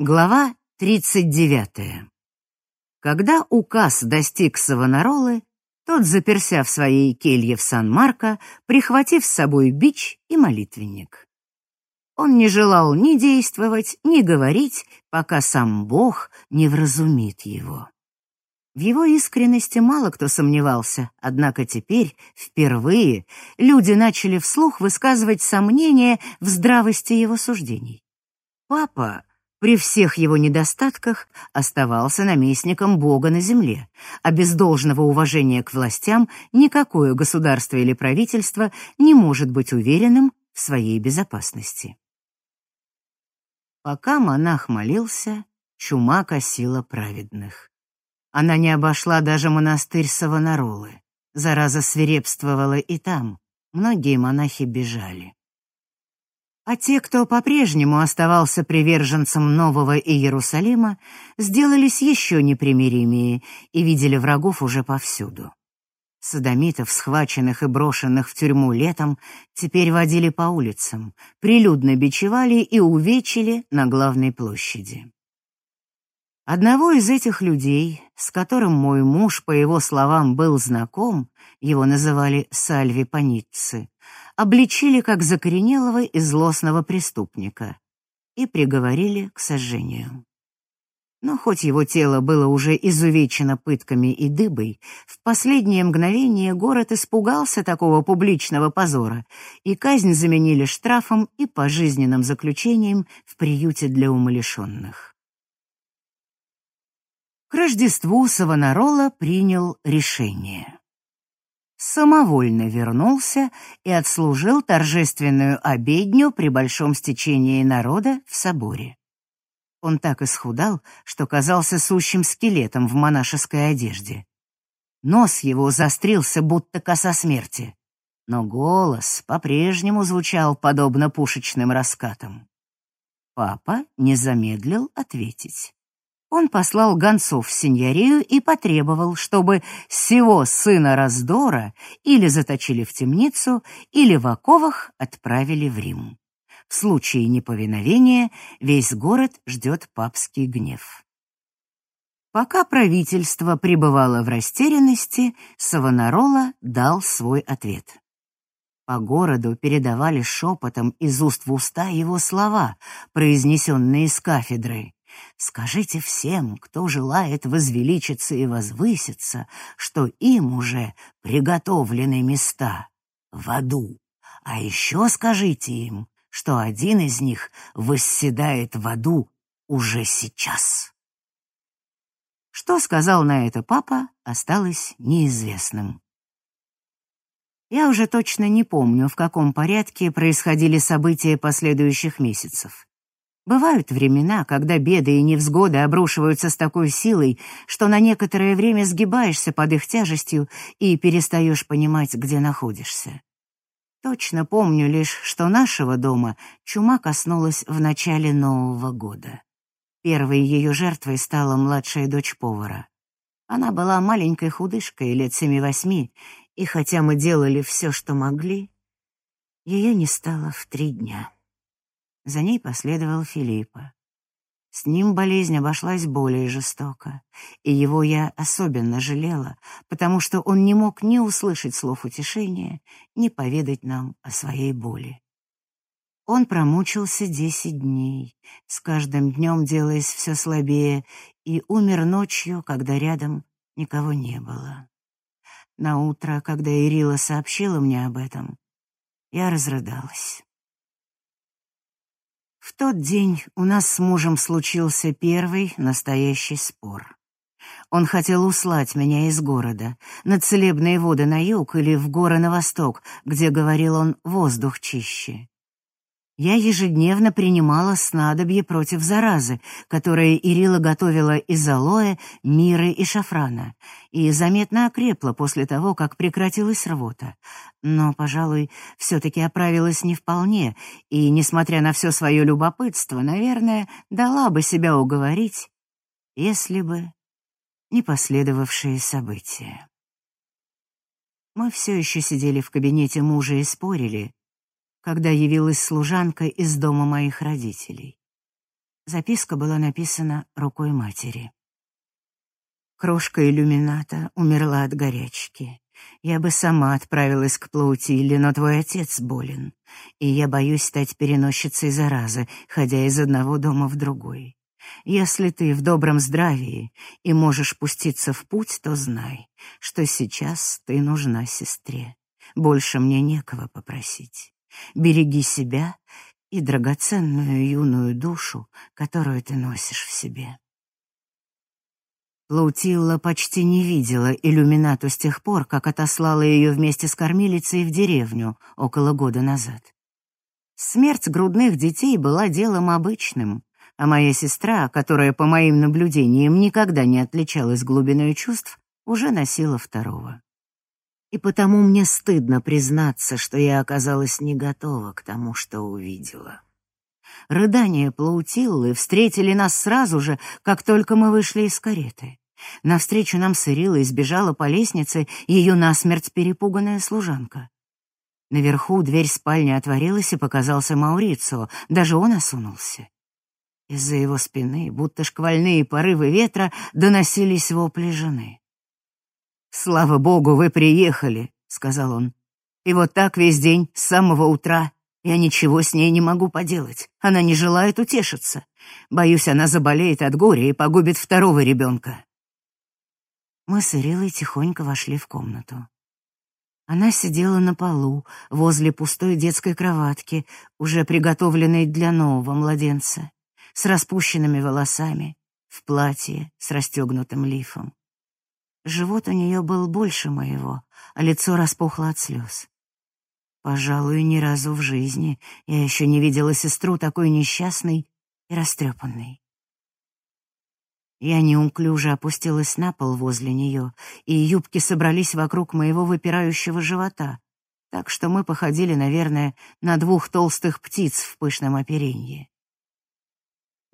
Глава 39. Когда указ достиг Савонаролы, тот заперся в своей келье в Сан-Марко, прихватив с собой бич и молитвенник. Он не желал ни действовать, ни говорить, пока сам Бог не вразумит его. В его искренности мало кто сомневался, однако теперь, впервые, люди начали вслух высказывать сомнения в здравости его суждений. Папа при всех его недостатках оставался наместником Бога на земле, а без должного уважения к властям никакое государство или правительство не может быть уверенным в своей безопасности. Пока монах молился, чума косила праведных. Она не обошла даже монастырь Савонаролы. Зараза свирепствовала и там. Многие монахи бежали. А те, кто по-прежнему оставался приверженцем Нового Иерусалима, сделались еще непримиримее и видели врагов уже повсюду. Содомитов, схваченных и брошенных в тюрьму летом, теперь водили по улицам, прилюдно бичевали и увечили на главной площади. Одного из этих людей, с которым мой муж, по его словам, был знаком, его называли Сальви Паницци, обличили как закоренелого и злостного преступника и приговорили к сожжению. Но хоть его тело было уже изувечено пытками и дыбой, в последнее мгновение город испугался такого публичного позора, и казнь заменили штрафом и пожизненным заключением в приюте для умалишенных. К Рождеству Савонарола принял решение самовольно вернулся и отслужил торжественную обедню при большом стечении народа в соборе. Он так исхудал, что казался сущим скелетом в монашеской одежде. Нос его застрился, будто коса смерти, но голос по-прежнему звучал подобно пушечным раскатам. Папа не замедлил ответить он послал гонцов в сеньорию и потребовал, чтобы сего сына раздора или заточили в темницу, или в оковах отправили в Рим. В случае неповиновения весь город ждет папский гнев. Пока правительство пребывало в растерянности, Савонарола дал свой ответ. По городу передавали шепотом из уст в уста его слова, произнесенные с кафедры. Скажите всем, кто желает возвеличиться и возвыситься, что им уже приготовлены места в аду. А еще скажите им, что один из них восседает в аду уже сейчас. Что сказал на это папа, осталось неизвестным. Я уже точно не помню, в каком порядке происходили события последующих месяцев. Бывают времена, когда беды и невзгоды обрушиваются с такой силой, что на некоторое время сгибаешься под их тяжестью и перестаешь понимать, где находишься. Точно помню лишь, что нашего дома чума коснулась в начале Нового года. Первой ее жертвой стала младшая дочь повара. Она была маленькой худышкой, лет семи-восьми, и хотя мы делали все, что могли, ее не стало в три дня. За ней последовал Филиппа. С ним болезнь обошлась более жестоко, и его я особенно жалела, потому что он не мог ни услышать слов утешения, ни поведать нам о своей боли. Он промучился десять дней, с каждым днем делаясь все слабее, и умер ночью, когда рядом никого не было. На утро, когда Ирила сообщила мне об этом, я разрыдалась. В тот день у нас с мужем случился первый настоящий спор. Он хотел услать меня из города, на целебные воды на юг или в горы на восток, где, говорил он, воздух чище. Я ежедневно принимала снадобье против заразы, которое Ирила готовила из алоэ, миры и шафрана, и заметно окрепла после того, как прекратилась рвота. Но, пожалуй, все-таки оправилась не вполне, и, несмотря на все свое любопытство, наверное, дала бы себя уговорить, если бы не последовавшие события. Мы все еще сидели в кабинете мужа и спорили, когда явилась служанка из дома моих родителей. Записка была написана рукой матери. Крошка иллюмината умерла от горячки. Я бы сама отправилась к Плаутиле, но твой отец болен, и я боюсь стать переносчицей заразы, ходя из одного дома в другой. Если ты в добром здравии и можешь пуститься в путь, то знай, что сейчас ты нужна сестре. Больше мне некого попросить. Береги себя и драгоценную юную душу, которую ты носишь в себе. Лаутилла почти не видела иллюминату с тех пор, как отослала ее вместе с кормилицей в деревню около года назад. Смерть грудных детей была делом обычным, а моя сестра, которая, по моим наблюдениям, никогда не отличалась глубиной чувств, уже носила второго. И потому мне стыдно признаться, что я оказалась не готова к тому, что увидела. Рыдания Плаутиллы встретили нас сразу же, как только мы вышли из кареты. Навстречу нам с Ирилой сбежала по лестнице ее насмерть перепуганная служанка. Наверху дверь спальни отворилась, и показался Маурицио, даже он осунулся. Из-за его спины, будто шквальные порывы ветра, доносились вопли жены. «Слава богу, вы приехали», — сказал он. «И вот так весь день, с самого утра. Я ничего с ней не могу поделать. Она не желает утешиться. Боюсь, она заболеет от горя и погубит второго ребенка». Мы с Ирилой тихонько вошли в комнату. Она сидела на полу, возле пустой детской кроватки, уже приготовленной для нового младенца с распущенными волосами, в платье с расстегнутым лифом. Живот у нее был больше моего, а лицо распухло от слез. Пожалуй, ни разу в жизни я еще не видела сестру такой несчастной и растрепанной. Я неуклюже опустилась на пол возле нее, и юбки собрались вокруг моего выпирающего живота, так что мы походили, наверное, на двух толстых птиц в пышном оперенье.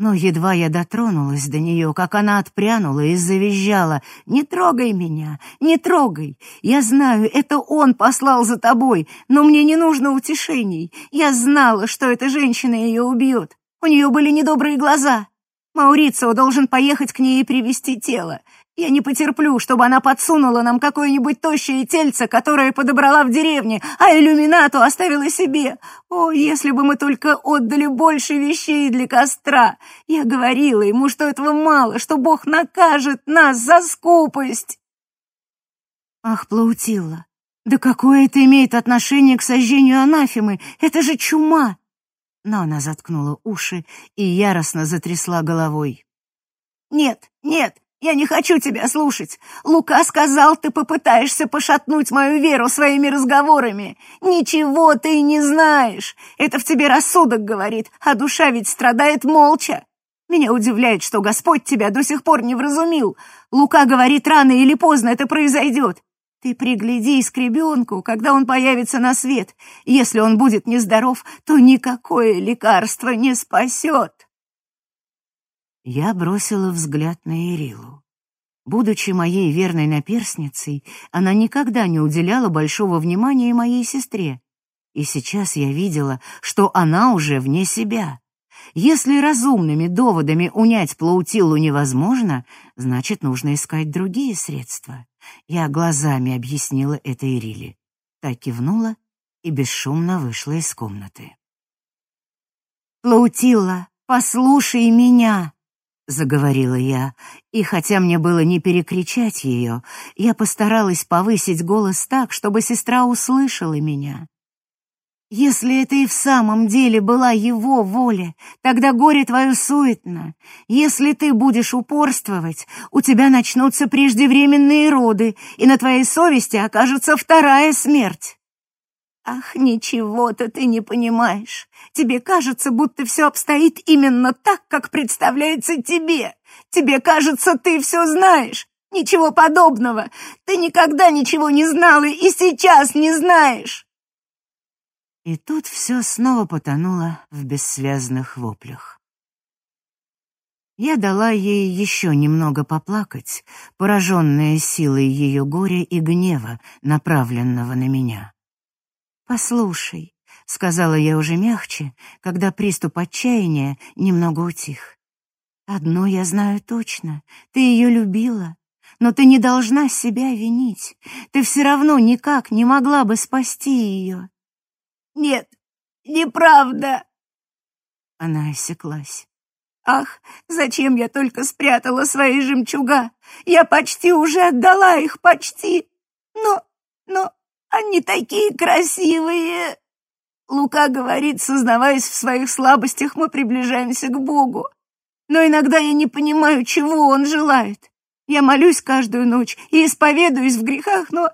Но едва я дотронулась до нее, как она отпрянула и завизжала. «Не трогай меня! Не трогай! Я знаю, это он послал за тобой, но мне не нужно утешений. Я знала, что эта женщина ее убьет. У нее были недобрые глаза. Маурицио должен поехать к ней и привести тело. Я не потерплю, чтобы она подсунула нам какое-нибудь тощее тельце, которое подобрала в деревне, а иллюминату оставила себе. О, если бы мы только отдали больше вещей для костра. Я говорила ему, что этого мало, что Бог накажет нас за скупость. Ах, Плаутилла, да какое это имеет отношение к сожжению анафемы? Это же чума. Но она заткнула уши и яростно затрясла головой. «Нет, нет, я не хочу тебя слушать. Лука сказал, ты попытаешься пошатнуть мою веру своими разговорами. Ничего ты не знаешь. Это в тебе рассудок говорит, а душа ведь страдает молча. Меня удивляет, что Господь тебя до сих пор не вразумил. Лука говорит, рано или поздно это произойдет. Ты приглядись к ребенку, когда он появится на свет. Если он будет нездоров, то никакое лекарство не спасет. Я бросила взгляд на Ирилу. Будучи моей верной наперсницей, она никогда не уделяла большого внимания моей сестре. И сейчас я видела, что она уже вне себя. Если разумными доводами унять Плаутилу невозможно, значит, нужно искать другие средства. Я глазами объяснила это Ириле. Та кивнула и бесшумно вышла из комнаты. «Плаутилла, послушай меня!» Заговорила я, и хотя мне было не перекричать ее, я постаралась повысить голос так, чтобы сестра услышала меня. Если это и в самом деле была его воля, тогда горе твое суетно. Если ты будешь упорствовать, у тебя начнутся преждевременные роды, и на твоей совести окажется вторая смерть. Ах, ничего-то ты не понимаешь. Тебе кажется, будто все обстоит именно так, как представляется тебе. Тебе кажется, ты все знаешь. Ничего подобного. Ты никогда ничего не знала и сейчас не знаешь. И тут все снова потонуло в бессвязных воплях. Я дала ей еще немного поплакать, пораженная силой ее горя и гнева, направленного на меня. «Послушай», — сказала я уже мягче, когда приступ отчаяния немного утих. Одно я знаю точно. Ты ее любила, но ты не должна себя винить. Ты все равно никак не могла бы спасти ее. Нет, неправда. Она осеклась. Ах, зачем я только спрятала свои жемчуга? Я почти уже отдала их, почти. Но, но они такие красивые. Лука говорит, сознаваясь в своих слабостях, мы приближаемся к Богу. Но иногда я не понимаю, чего он желает. Я молюсь каждую ночь и исповедуюсь в грехах, но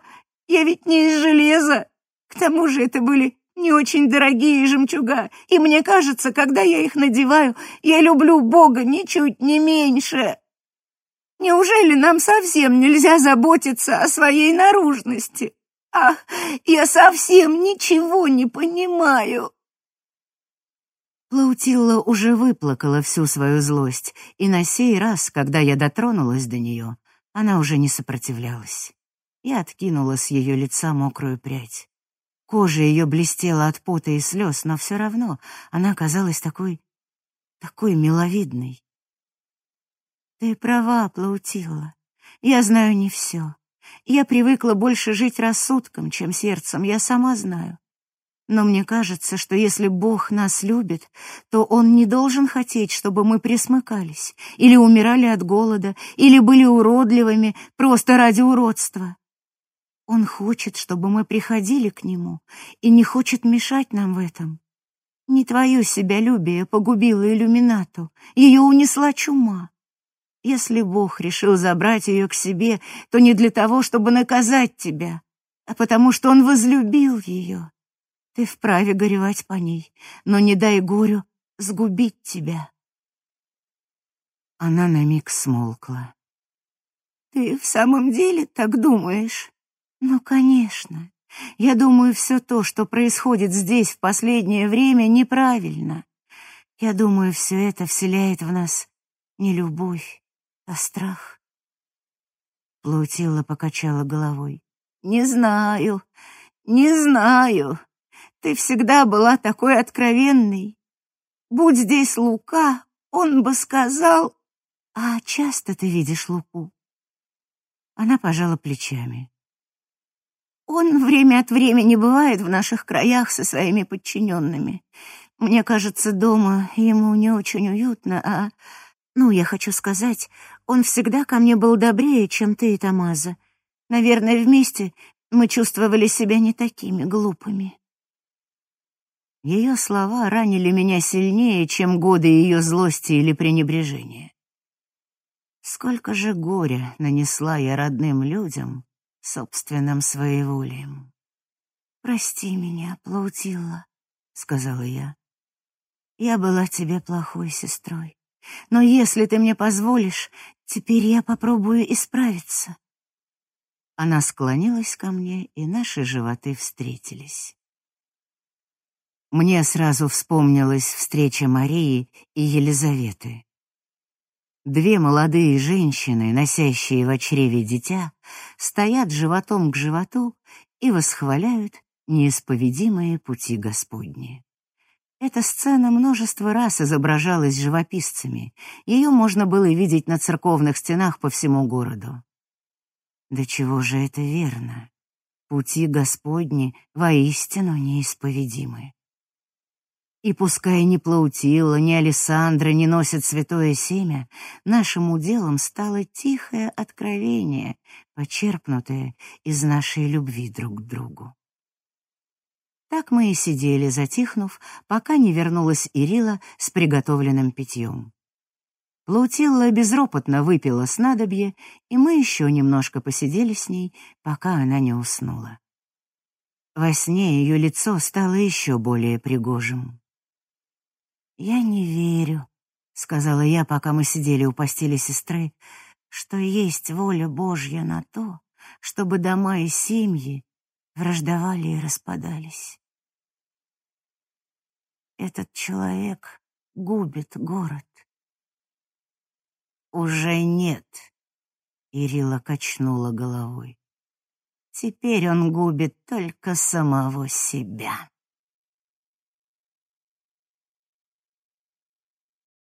я ведь не из железа. К тому же это были не очень дорогие жемчуга, и мне кажется, когда я их надеваю, я люблю Бога ничуть не меньше. Неужели нам совсем нельзя заботиться о своей наружности? Ах, я совсем ничего не понимаю. Плаутилла уже выплакала всю свою злость, и на сей раз, когда я дотронулась до нее, она уже не сопротивлялась. Я откинула с ее лица мокрую прядь. Кожа ее блестела от пота и слез, но все равно она казалась такой... такой миловидной. Ты права, Плаутилла. Я знаю не все. Я привыкла больше жить рассудком, чем сердцем, я сама знаю. Но мне кажется, что если Бог нас любит, то Он не должен хотеть, чтобы мы присмыкались, или умирали от голода, или были уродливыми просто ради уродства. Он хочет, чтобы мы приходили к Нему, и не хочет мешать нам в этом. Не твое себялюбие погубило иллюминату, ее унесла чума. Если Бог решил забрать ее к себе, то не для того, чтобы наказать тебя, а потому что Он возлюбил ее. Ты вправе горевать по ней, но не дай горю сгубить тебя. Она на миг смолкла. Ты в самом деле так думаешь? Ну, конечно. Я думаю, все то, что происходит здесь в последнее время, неправильно. Я думаю, все это вселяет в нас не любовь, а страх. Плутила покачала головой. Не знаю, не знаю. Ты всегда была такой откровенной. Будь здесь Лука, он бы сказал... А часто ты видишь Луку? Она пожала плечами. Он время от времени бывает в наших краях со своими подчиненными. Мне кажется, дома ему не очень уютно, а... Ну, я хочу сказать, он всегда ко мне был добрее, чем ты и Тамаза. Наверное, вместе мы чувствовали себя не такими глупыми. Ее слова ранили меня сильнее, чем годы ее злости или пренебрежения. Сколько же горя нанесла я родным людям собственным своеволием. «Прости меня, Плаутилла», — сказала я. «Я была тебе плохой сестрой, но если ты мне позволишь, теперь я попробую исправиться». Она склонилась ко мне, и наши животы встретились. Мне сразу вспомнилась встреча Марии и Елизаветы. Две молодые женщины, носящие в чреве дитя, стоят животом к животу и восхваляют неисповедимые пути Господни. Эта сцена множество раз изображалась живописцами. Ее можно было видеть на церковных стенах по всему городу. Да чего же это верно? Пути Господни воистину неисповедимы. И пускай ни Плаутила, ни Александра не носят святое семя, нашим уделом стало тихое откровение, почерпнутое из нашей любви друг к другу. Так мы и сидели, затихнув, пока не вернулась Ирила с приготовленным питьем. Плаутилла безропотно выпила снадобье, и мы еще немножко посидели с ней, пока она не уснула. Во сне ее лицо стало еще более пригожим. «Я не верю», — сказала я, пока мы сидели у постели сестры, «что есть воля Божья на то, чтобы дома и семьи враждовали и распадались. Этот человек губит город». «Уже нет», — Ирила качнула головой. «Теперь он губит только самого себя».